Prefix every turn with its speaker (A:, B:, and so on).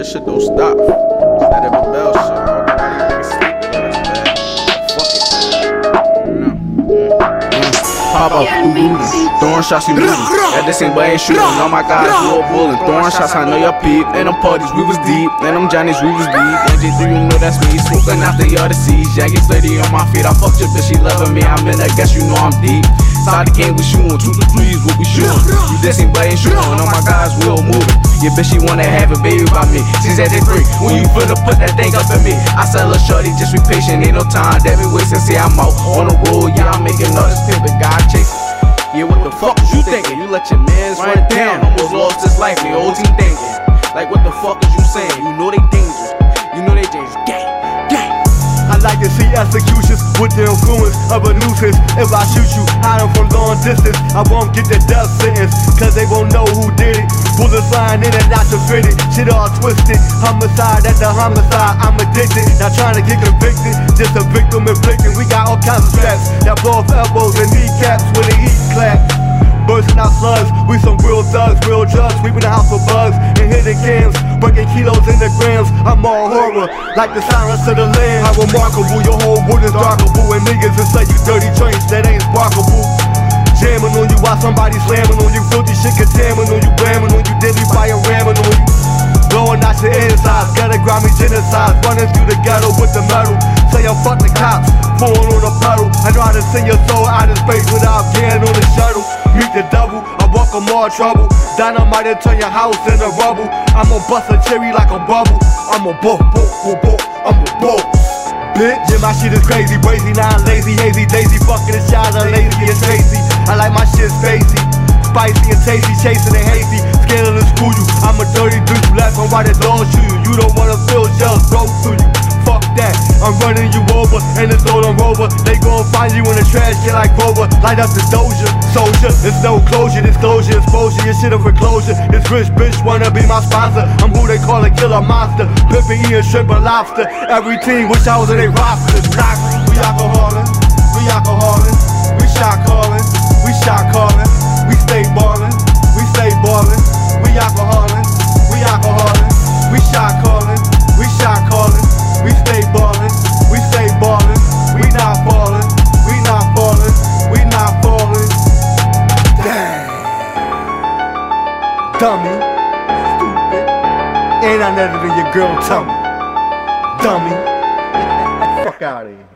A: this shit don't stop. That Evan Bell shit. Everybody niggas sleeping on us, man. Fuck it. No. Pop up, ooh, ooh, throwing shots, you moving. At the same, but ain't shooting. All my guys, you all bullying. Throwing shots, I know your peep. And them parties, we was deep. And them Johnnies, we was deep. NG3, you know that's me. Smoking after y'all the seas. Jackie steady on my feet. I fucked your bitch, she loving me. I'm in I guess you know I'm deep. Side the game, we shooting. Two to threes, what we shooting. You but ain't shooting. All my guys, we all moving. Your bitch, she wanna have a baby by me. She's at the three. When you finna put that thing up in me, I sell a shorty, just be patient. Ain't no time that we wasting. See, I'm out on the road. Yeah, I'm making all this paper. God chasing. Yeah, what the fuck is you thinking? You let your mans run down, almost lost his life. The whole team thinking. Like, what the fuck is you saying? You know they dangerous.
B: Executions with the influence of a nuisance. If I shoot you, hide them from long distance. I won't get the death sentence, cause they won't know who did it. Bullets flying in and out fit it. Shit all twisted. Homicide at the homicide, I'm addicted. Not trying to get convicted, just a victim inflicting. We got all kinds of straps that blow off elbows and kneecaps when they eat clap. Bursting out slugs, we some real thugs, real drugs, sweeping the house for bugs and hitting cams, breaking in the grams. I'm all horror, like the silence of the land. How remarkable, your whole world is darkable, and niggas that say you dirty joints that ain't sparkable. Jamming on you while somebody slamming on you, filthy shit contaminating on you, blamming on you, deadly fire ramming on you. Blowing out your insides, gotta grind me genocide, running through the ghetto with the metal. Say I'm fuck the cops, falling on the pedal. I know how to send your soul out of space without getting on the shuttle. Meet the devil, I welcome more trouble. Dynamite to turn your house into rubble. I'ma bust a cherry like a bubble. I'm a bull, bull, bull, bull. I'm a bull. Bitch, yeah, my shit is crazy, crazy, now I'm lazy, hazy, daisy, fucking the shots, I'm lazy and crazy. I like my shit spacey, spicy and tasty, chasing and hazy, scaling to school you. I'm a dirty dude, you left and right as long shoot you. You don't wanna feel jealous, bro, through you. Fuck that, I'm running you over, and it's on rover. They gon' find you in the trash, get like Grover. Light up the doja, soldier. There's no closure, disclosure, exposure. Your shit a foreclosure. This rich bitch wanna be my sponsor. I'm who they call a killer monster. Pippin' eating shrimp and lobster. Every team wish I was in their roster. Knock, we alcoholin', Dummy. Stupid. And I never than your girl tummy. Dummy. Fuck out of here.